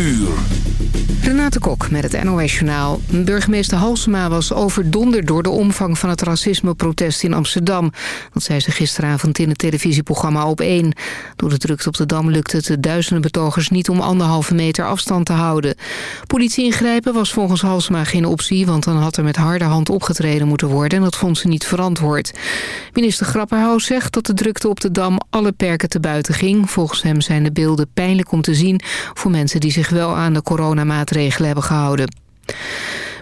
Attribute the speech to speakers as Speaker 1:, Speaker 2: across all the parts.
Speaker 1: uur.
Speaker 2: Renate met het NOS Journaal. Burgemeester Halsema was overdonderd door de omvang van het racismeprotest in Amsterdam. Dat zei ze gisteravond in het televisieprogramma Op 1. Door de drukte op de Dam lukte het de duizenden betogers niet om anderhalve meter afstand te houden. Politie ingrijpen was volgens Halsema geen optie, want dan had er met harde hand opgetreden moeten worden en dat vond ze niet verantwoord. Minister Grapperhaus zegt dat de drukte op de Dam alle perken te buiten ging. Volgens hem zijn de beelden pijnlijk om te zien voor mensen die zich wel aan de coronamaatregelen hebben gehouden.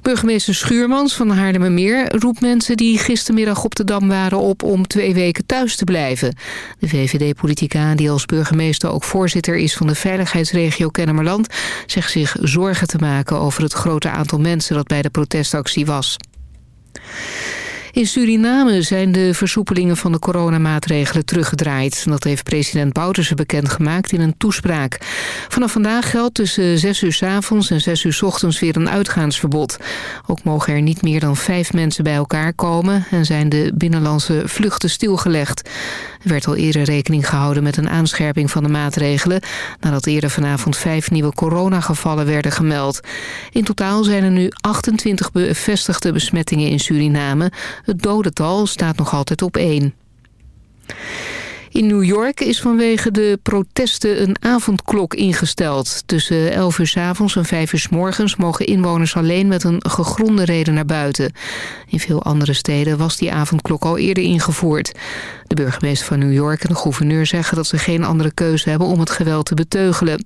Speaker 2: Burgemeester Schuurmans van Haarlemmermeer roept mensen die gistermiddag op de Dam waren op om twee weken thuis te blijven. De VVD-politica, die als burgemeester ook voorzitter is van de veiligheidsregio Kennemerland, zegt zich zorgen te maken over het grote aantal mensen dat bij de protestactie was. In Suriname zijn de versoepelingen van de coronamaatregelen teruggedraaid. Dat heeft president Bouterse bekendgemaakt in een toespraak. Vanaf vandaag geldt tussen 6 uur s avonds en 6 uur s ochtends weer een uitgaansverbod. Ook mogen er niet meer dan vijf mensen bij elkaar komen... en zijn de binnenlandse vluchten stilgelegd. Er werd al eerder rekening gehouden met een aanscherping van de maatregelen... nadat eerder vanavond vijf nieuwe coronagevallen werden gemeld. In totaal zijn er nu 28 bevestigde besmettingen in Suriname... Het dodental staat nog altijd op één. In New York is vanwege de protesten een avondklok ingesteld. Tussen 11 uur s avonds en 5 uur s morgens mogen inwoners alleen met een gegronde reden naar buiten. In veel andere steden was die avondklok al eerder ingevoerd. De burgemeester van New York en de gouverneur zeggen dat ze geen andere keuze hebben om het geweld te beteugelen.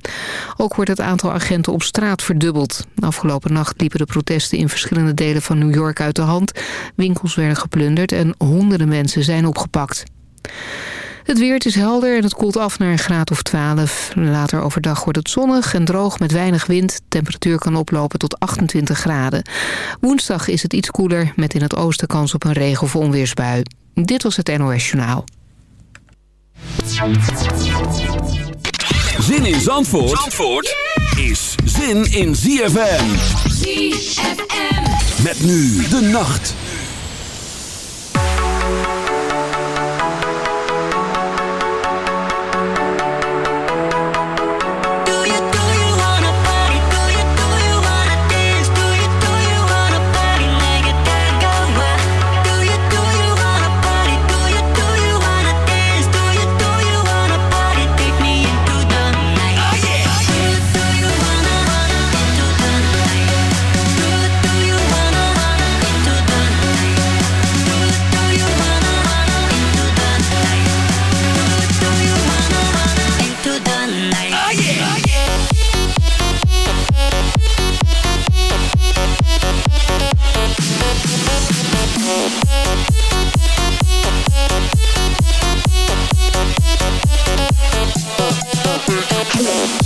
Speaker 2: Ook wordt het aantal agenten op straat verdubbeld. Afgelopen nacht liepen de protesten in verschillende delen van New York uit de hand. Winkels werden geplunderd en honderden mensen zijn opgepakt. Het weer is helder en het koelt af naar een graad of 12. Later overdag wordt het zonnig en droog met weinig wind. Temperatuur kan oplopen tot 28 graden. Woensdag is het iets koeler met in het oosten kans op een regen- of onweersbui. Dit was het NOS Journaal.
Speaker 1: Zin in Zandvoort, Zandvoort is zin in ZFM.
Speaker 3: ZFM.
Speaker 1: Met nu de nacht.
Speaker 3: Yeah.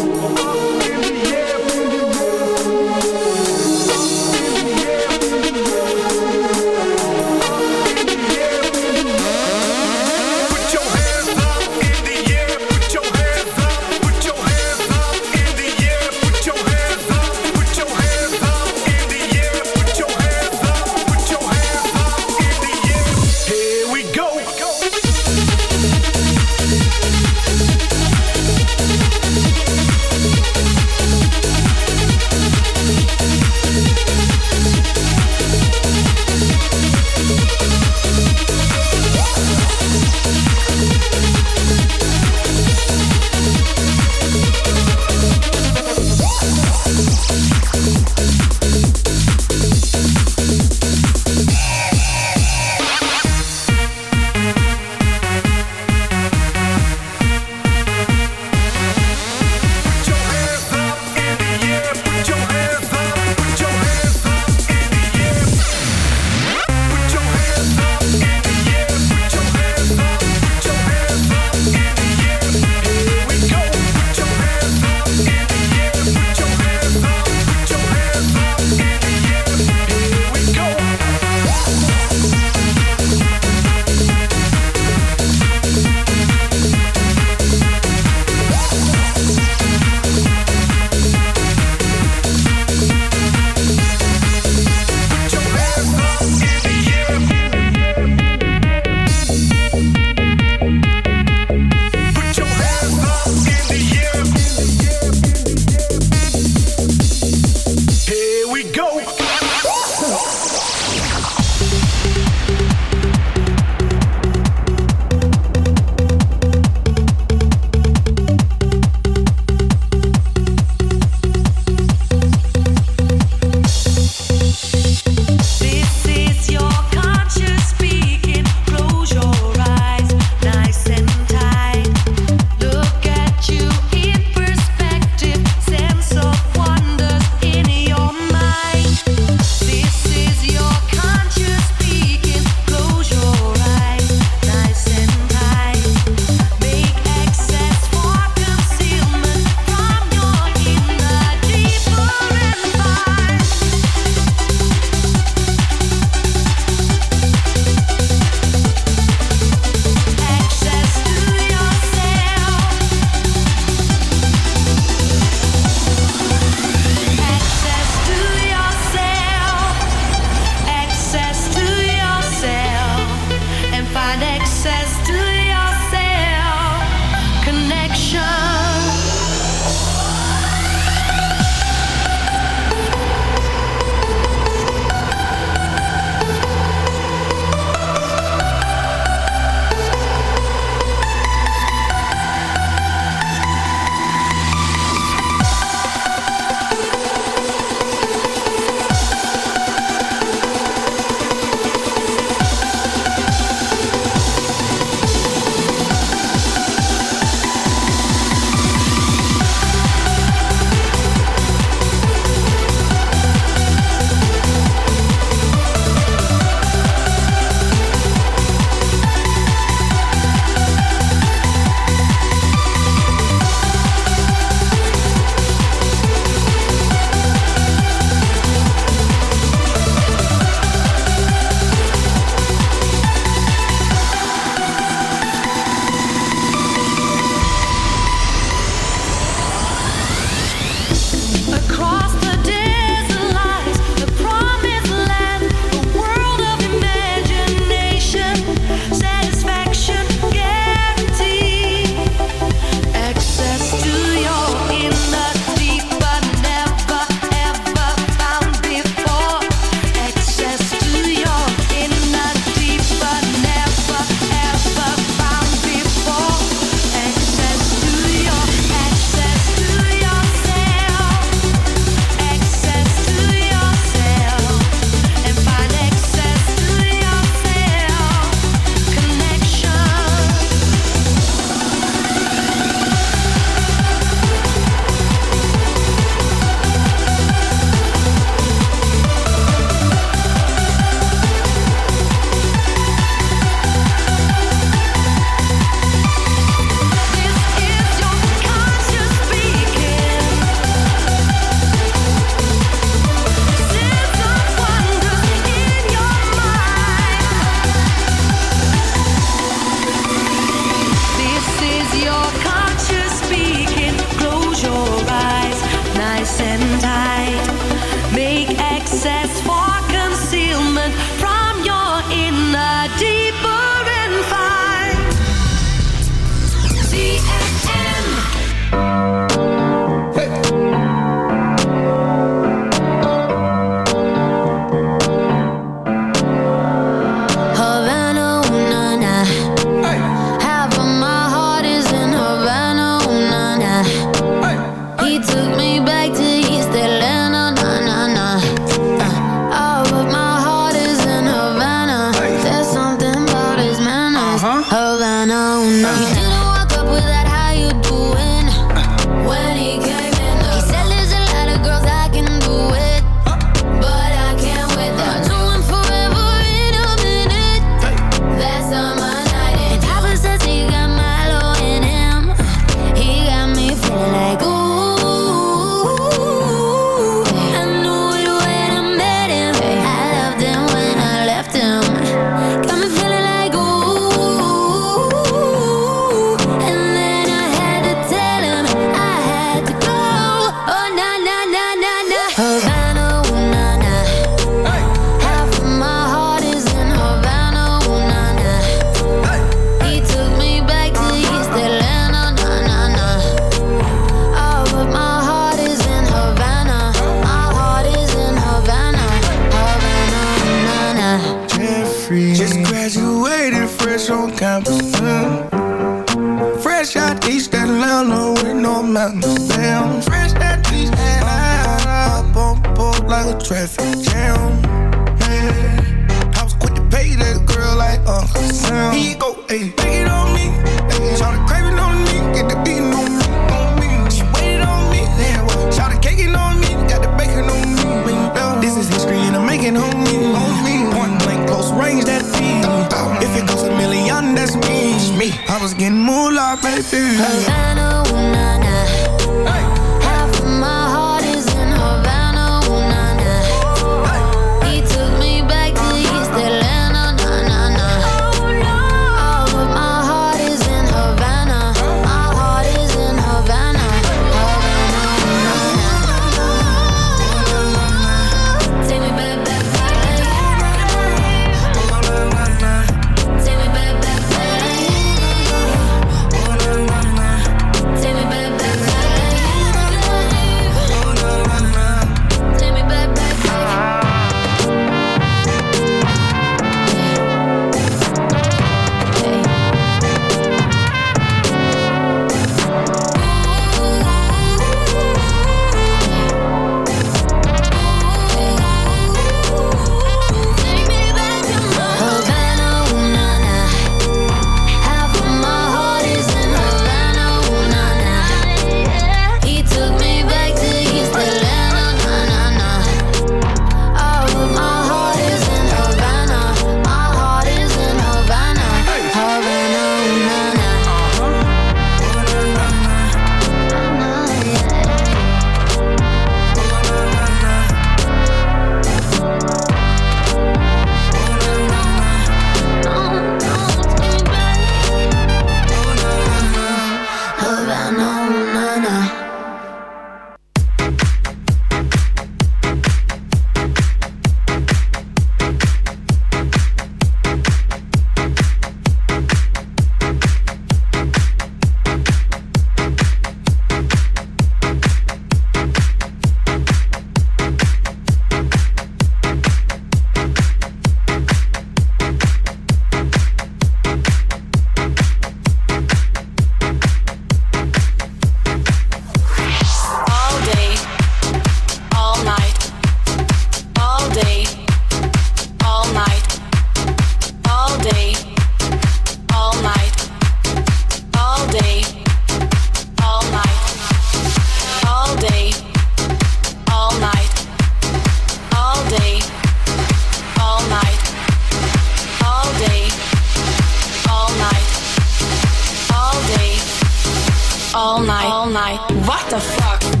Speaker 3: the
Speaker 4: fuck?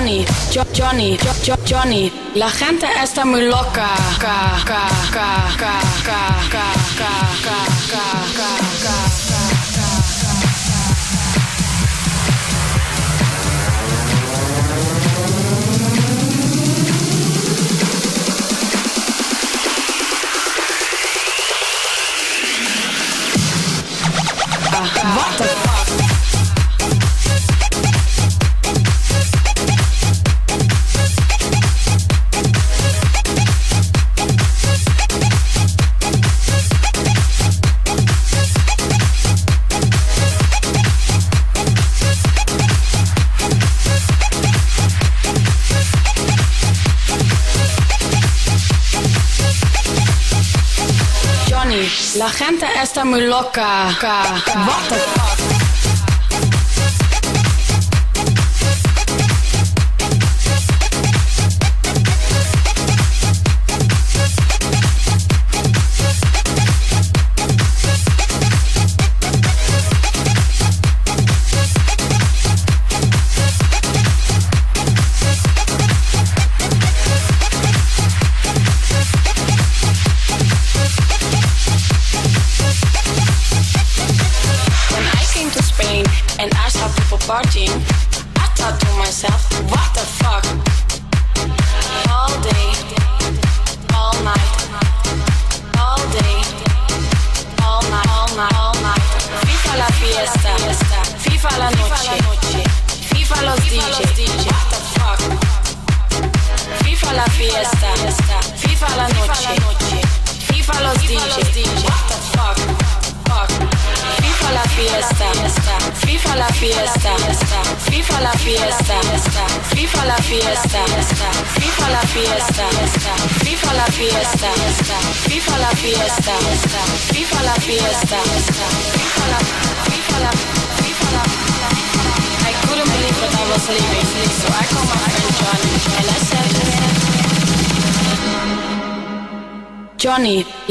Speaker 4: Johnny, Johnny, Johnny, la gente está muy loca. Está muy loca.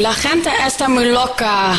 Speaker 5: La gente está muy loca.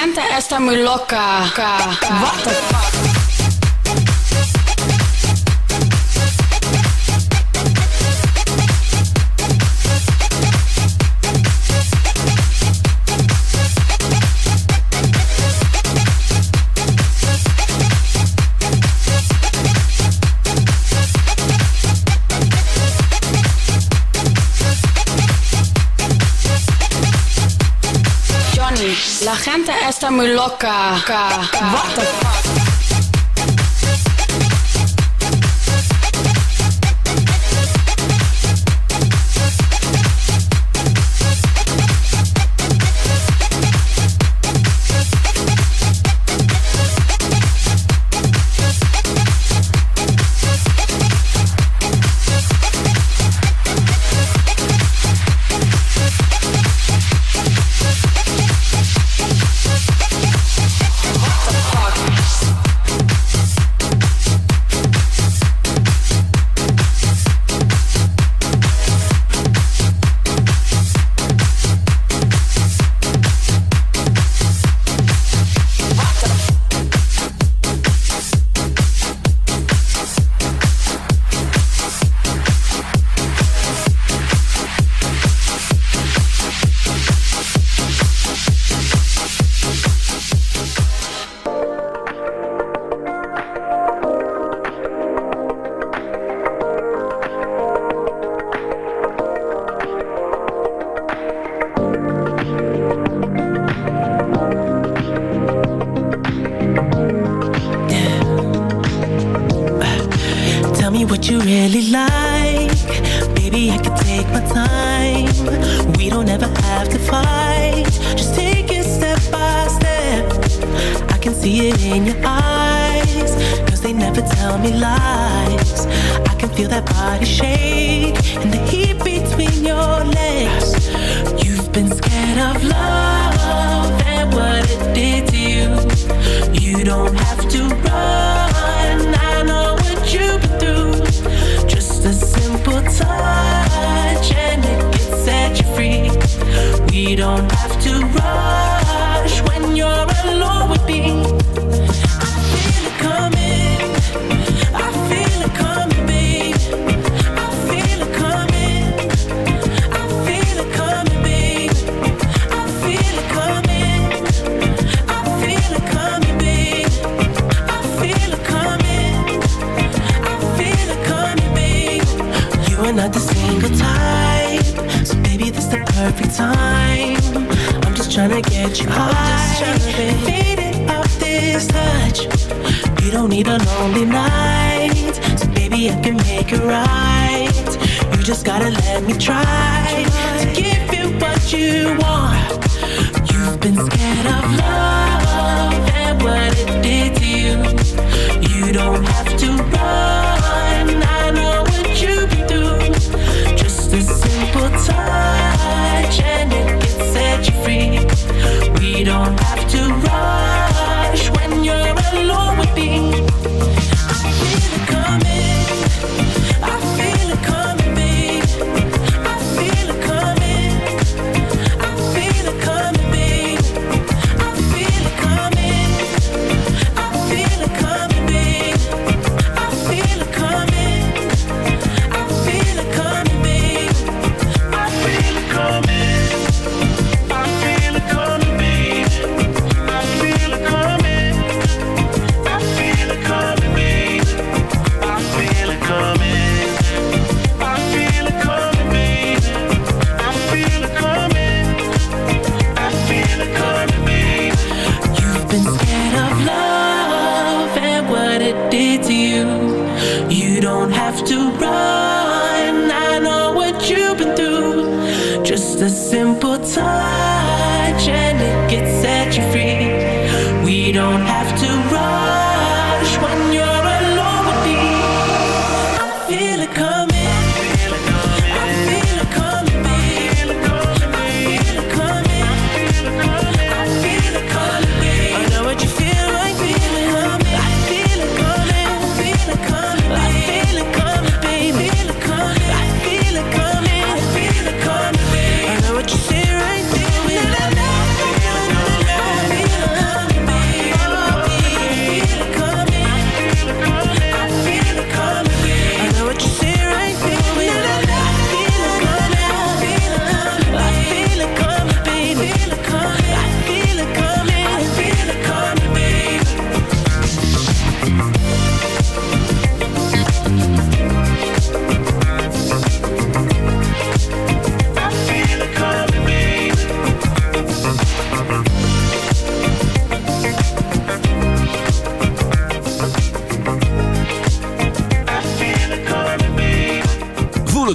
Speaker 5: Senta está muy loca. What? muy loca. What the fuck?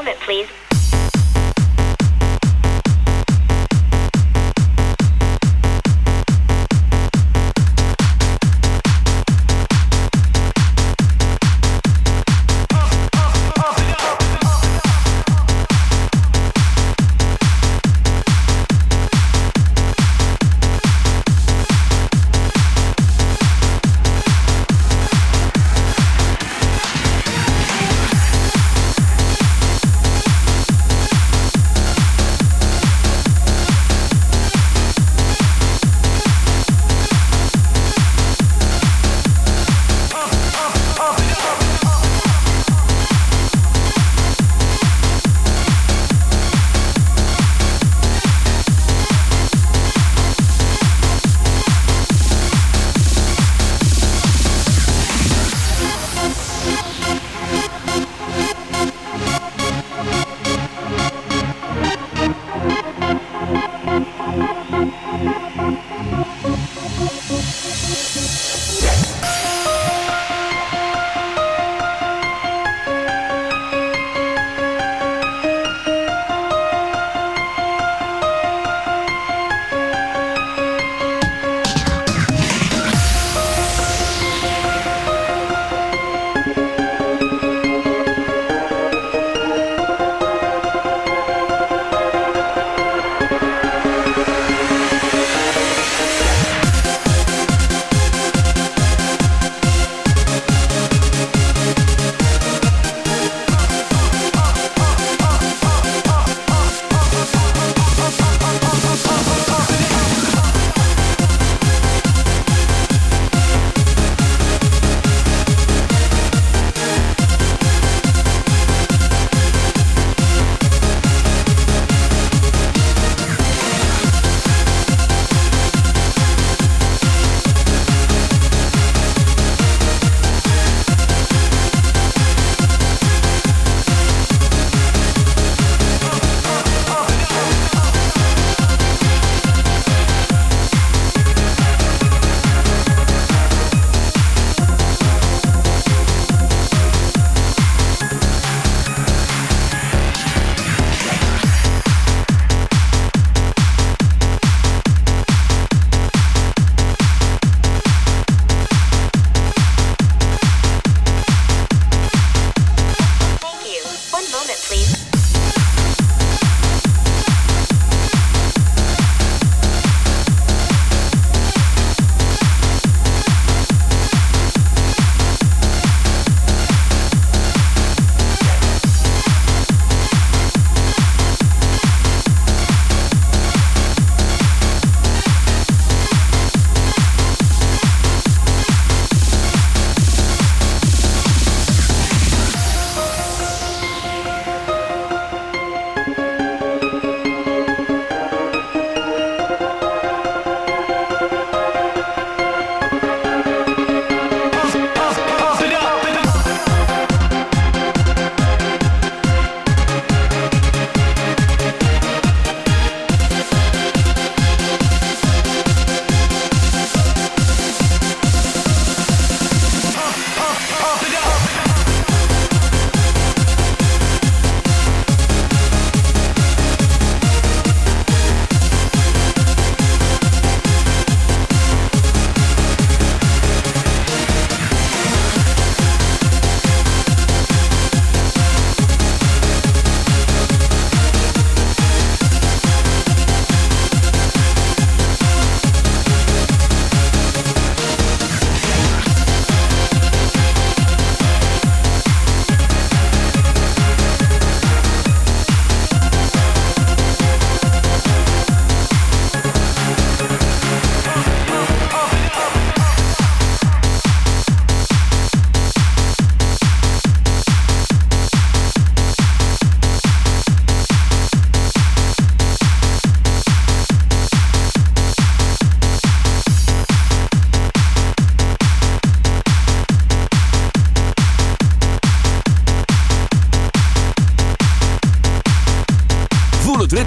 Speaker 6: Moment, please.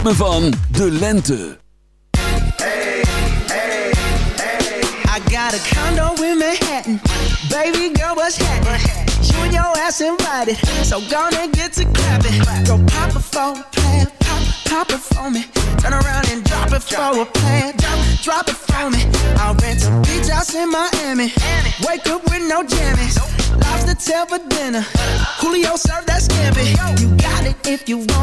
Speaker 1: Ritme van de lente.
Speaker 7: I got a condo in Manhattan. Baby girl, what's happening? You and your ass invited. So gonna get to clapping. Go pop it a plan. Pop, pop it for me. Turn around and drop it for a plan. Drop, drop it for me. I'll rent a beach house in Miami. Wake up with no jammies. Lobster tail for dinner. Julio served that scampi. You got it if you want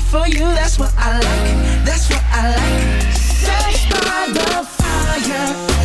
Speaker 7: For you, that's what I like. That's what I like. Sex by the fire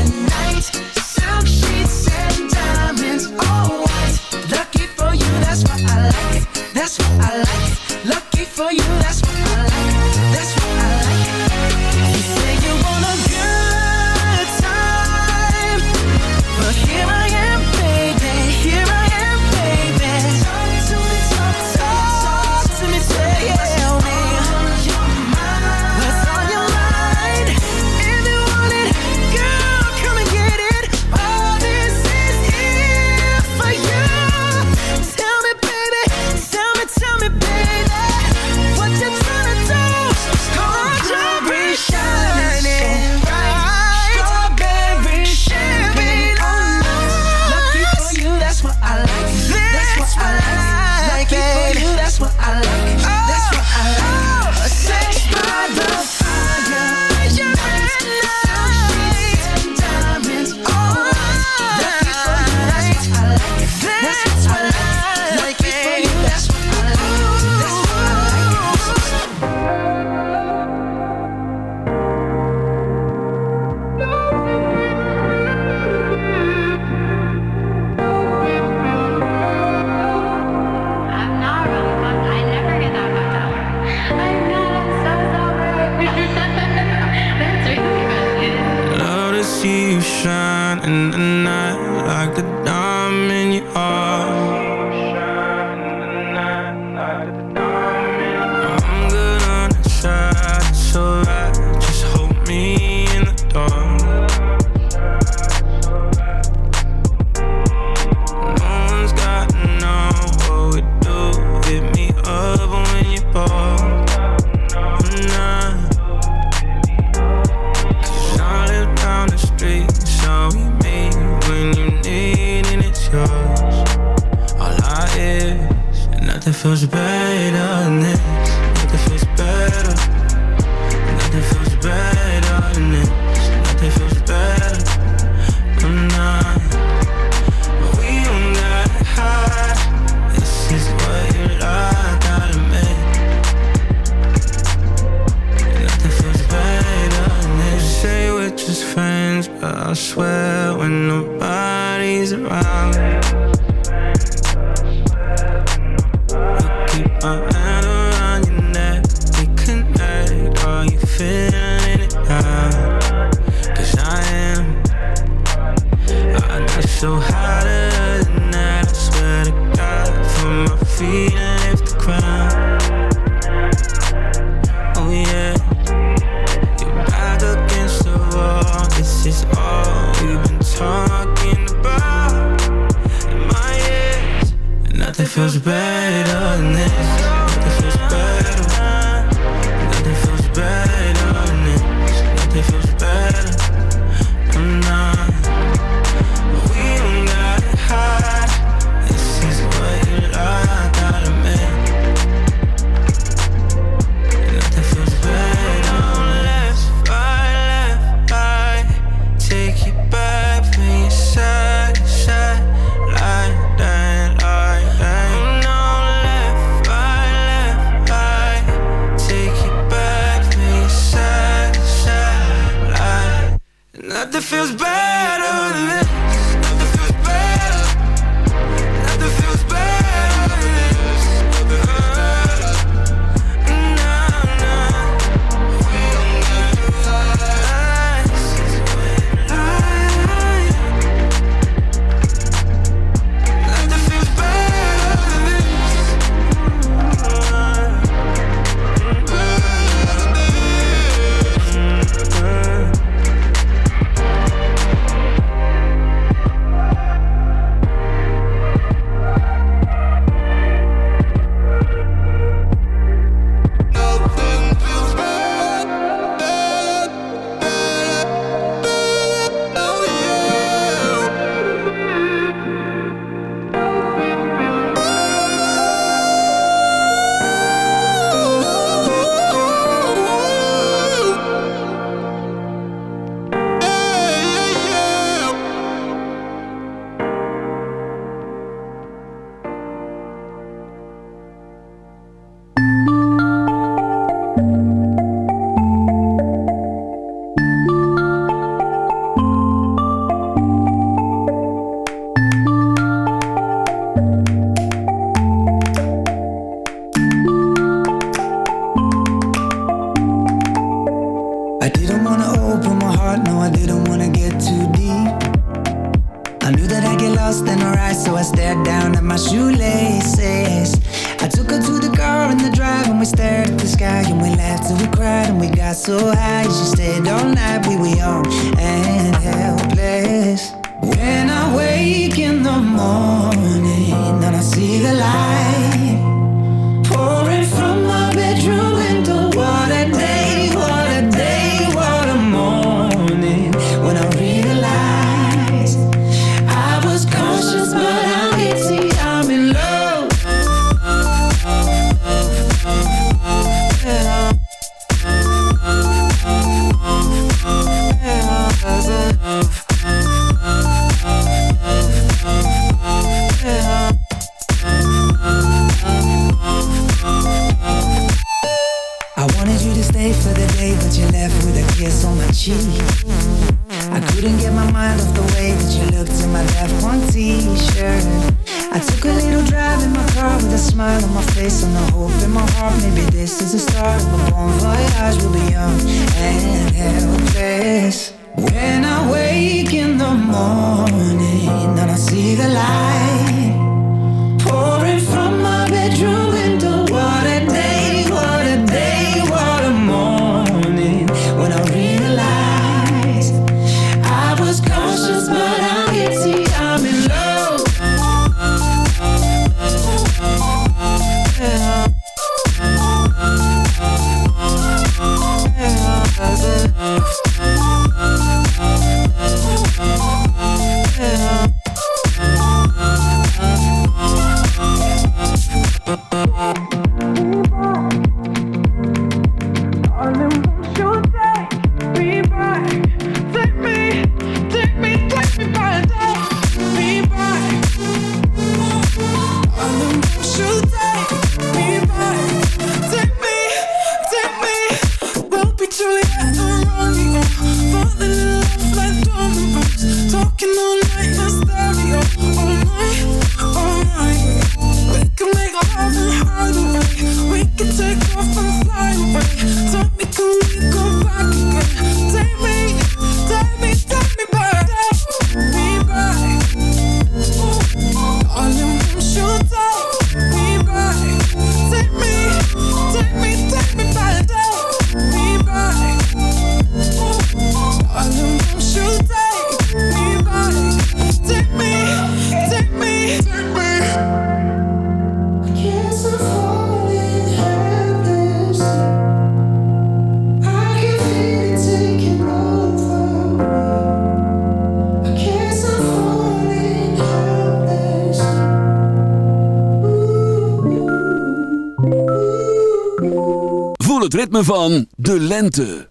Speaker 1: ritme van de lente.